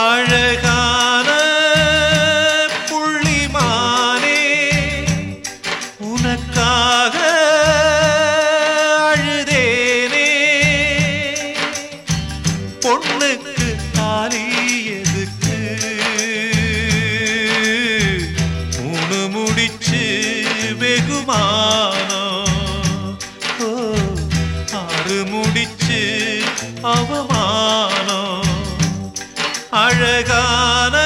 அழகான புள்ளிமானே உனக்காக அழுதேனே. பொண்ணுக்கு தாலி எதுக்கு? உணு முடிச்சு வெகுமானோ? ஆறு முடிச்சு அவமானம் அழகான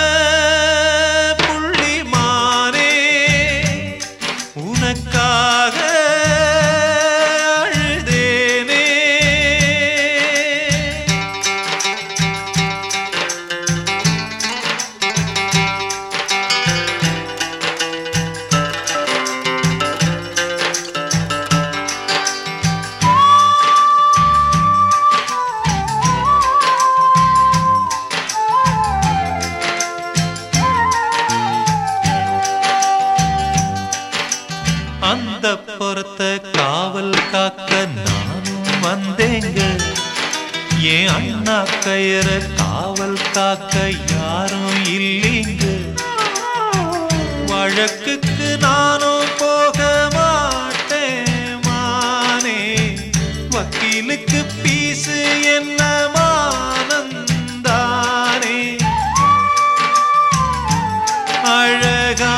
அந்த பொறுத்த காவல் காக்க நானும் வந்தேங்க. ஏன் அண்ணா கயிற காவல் காக்க யாரும் இல்லைங்க. வழக்குக்கு நானும் போக மாட்டேன் மானே வக்கீலுக்கு பீசு என்ன மானந்தானே அழகா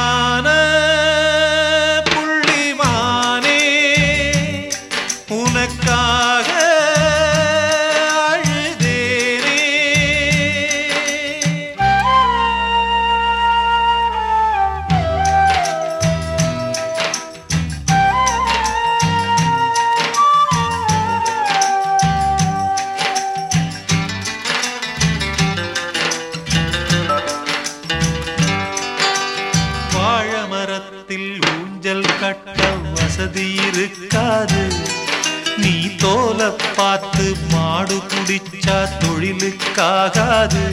நீ தோல பார்த்து மாடு குடிச்சா தொழிலுக்காகாது.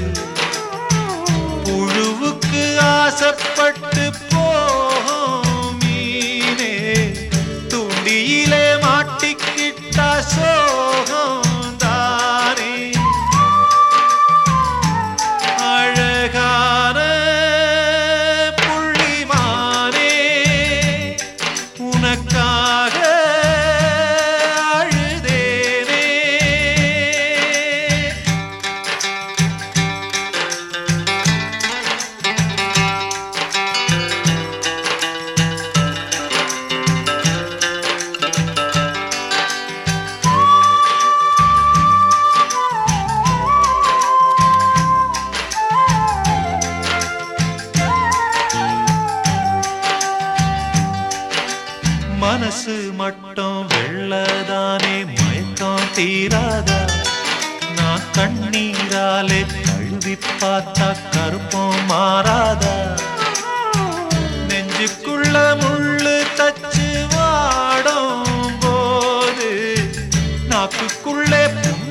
புழுவுக்கு ஆசைப்பட்டு மனசு மட்டும் வெள்ளதானே மயக்கம் தீராதா? நான் கண்ணீராலே கழுவி பார்த்தா கருப்பம் மாறாதா? நெஞ்சுக்குள்ள முள்ளு தச்சு வாடும் போது நாக்குக்குள்ளே புண்ணு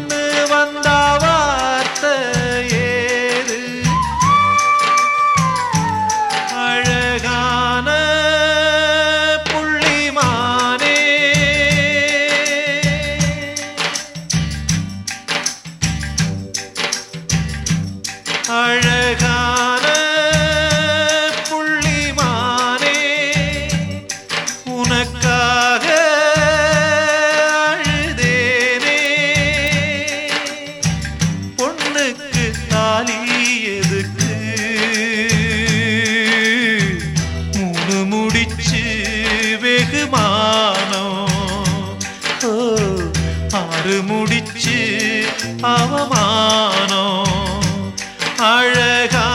அழகான புள்ளிமானே உனக்காக அழுதேனே. பொண்ணுக்கு தாலி எதுக்கு? மூணு முடிச்சு வெகுமானம் ஆறு முடிச்சு அவமானம். அழகா